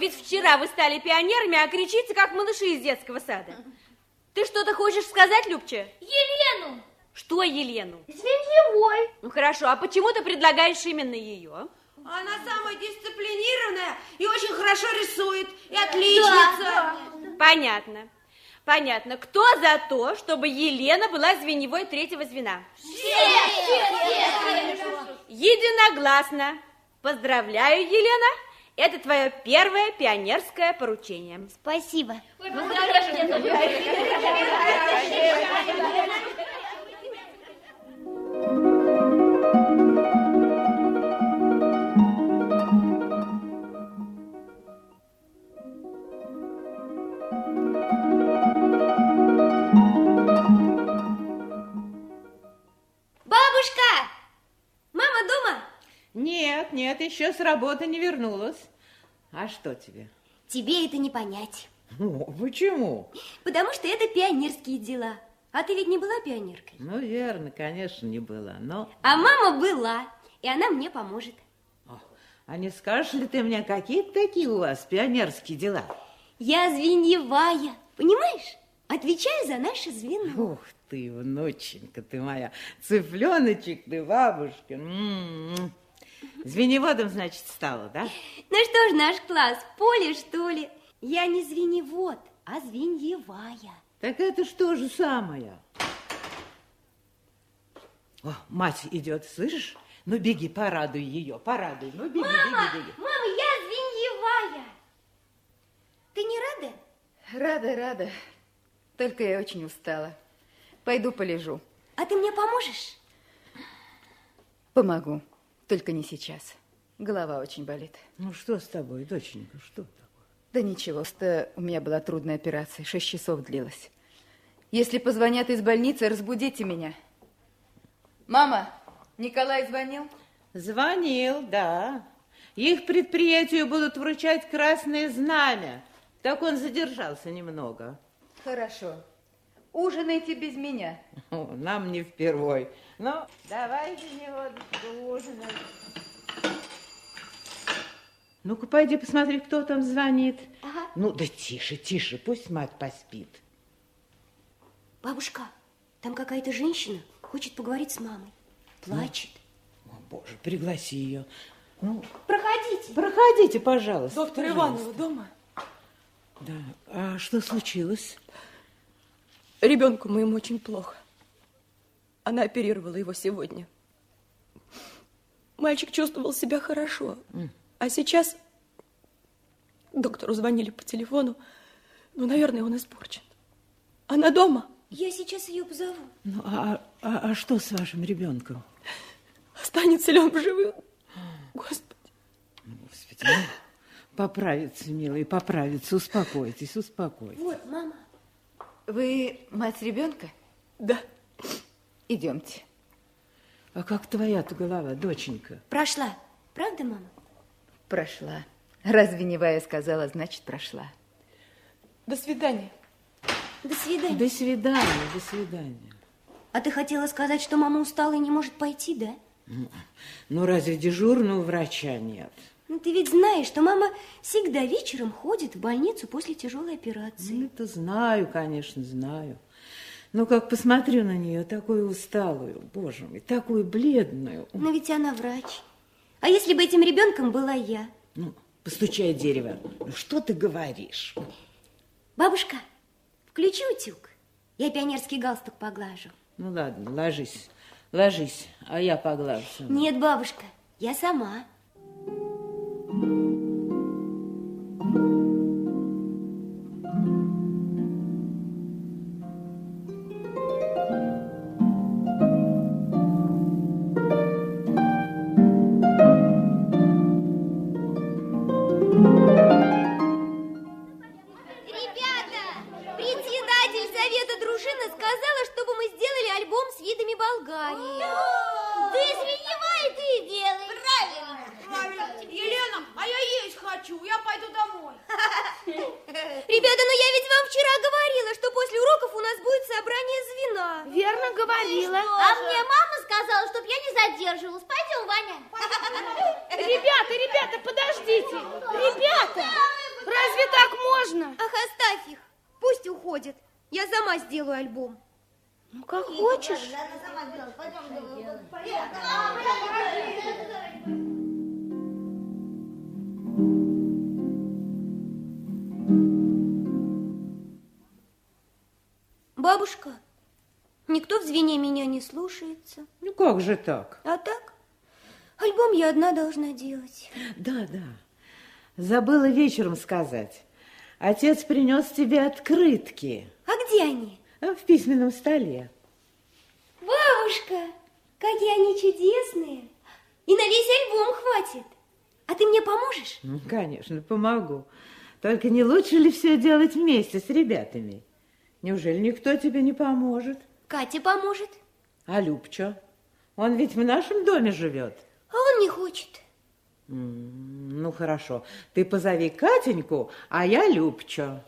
Ведь вчера вы стали пионерами, а кричите, как малыши из детского сада. Ты что-то хочешь сказать, Любча? Елену. Что Елену? Звеньевой. Ну хорошо, а почему ты предлагаешь именно ее? Она самая дисциплинированная и очень хорошо рисует, и отличница. Да, Понятно. Понятно. Кто за то, чтобы Елена была звеневой третьего звена? Единогласно. Поздравляю, Елена. Это твое первое пионерское поручение. Спасибо. Бабушка! Нет, нет, еще с работы не вернулась. А что тебе? Тебе это не понять. О, почему? Потому что это пионерские дела. А ты ведь не была пионеркой? Ну, верно, конечно, не была, но... А мама была, и она мне поможет. О, а не скажешь ли ты мне, какие такие у вас пионерские дела? Я звеньевая, понимаешь? Отвечаю за наше звено. Ух ты, внученька ты моя, цыпленочек ты, бабушка. М-м-м. Звеневодом, значит, стала, да? Ну что ж, наш класс, поле, что ли? Я не звеньевод, а звеньевая. Так это что же самое? О, мать идет, слышишь? Ну, беги, порадуй ее, порадуй. Ну, беги, Мама, беги, беги. мама, я звеньевая. Ты не рада? Рада, рада. Только я очень устала. Пойду полежу. А ты мне поможешь? Помогу. Только не сейчас. Голова очень болит. Ну, что с тобой, доченька, что такое? Да ничего, просто у меня была трудная операция. Шесть часов длилась. Если позвонят из больницы, разбудите меня. Мама, Николай звонил? Звонил, да. Их предприятию будут вручать красное знамя. Так он задержался немного. Хорошо. Ужинайте без меня. Нам не впервой. Ну, давай же него ужинать. Ну-ка, пойди посмотри, кто там звонит. Ага. Ну, да тише, тише, пусть мать поспит. Бабушка, там какая-то женщина хочет поговорить с мамой. Плачет. О, Боже, пригласи ее. Ну, Проходите. проходите, пожалуйста. Доктор пожалуйста. Иванова дома? Да, а что случилось? Ребенку моему очень плохо. Она оперировала его сегодня. Мальчик чувствовал себя хорошо. А сейчас доктору звонили по телефону. Ну, наверное, он испорчен. Она дома. Я сейчас ее позову. Ну, а, а, а что с вашим ребенком? Останется ли он в живых? Господи. Господи, ну, поправится, милый, поправится. Успокойтесь, успокойтесь. Вот, мама. Вы мать ребенка? Да. Идемте. А как твоя-то голова, доченька? Прошла. Правда, мама? Прошла. Разве Невая сказала, значит, прошла. До свидания. До свидания. До свидания, до свидания. А ты хотела сказать, что мама устала и не может пойти, да? Ну, разве дежурного врача нет? Ну, ты ведь знаешь, что мама всегда вечером ходит в больницу после тяжелой операции. Ну, это знаю, конечно, знаю. Но как посмотрю на нее, такую усталую, боже мой, такую бледную. Но ведь она врач. А если бы этим ребенком была я? Ну, постучай дерево. Ну, что ты говоришь? Бабушка, включи утюг. Я пионерский галстук поглажу. Ну, ладно, ложись, ложись, а я поглажу. сама. Нет, бабушка, я сама. Совета дружины сказала, чтобы мы сделали альбом с видами Болгарии. Ты свиньевая ты делай. Правильно. Правильно. Елена, а я есть хочу, я пойду домой. Ребята, ну я ведь вам вчера говорила, что после уроков у нас будет собрание звена. Верно говорила. А мне мама сказала, чтобы я не задерживалась. Пойдем, Ваня. Ребята, ребята, подождите. Ребята! Разве так можно? Ах, оставь их. Пусть уходят. Я сама сделаю альбом. Ну, как хочешь. Бабушка, никто в звене меня не слушается. Ну как же так? А так, альбом я одна должна делать. Да, да. Забыла вечером сказать. Отец принес тебе открытки А где они? а, в письменном столе. Бабушка, какие они чудесные. И на весь альбом хватит. А ты мне поможешь? Ну, конечно, помогу. Только не лучше ли все делать вместе с ребятами? Неужели никто тебе не поможет? Катя поможет. А Любчо? Он ведь в нашем доме живет. А он не хочет. М, Ну, хорошо. Ты позови Катеньку, а я Любчо.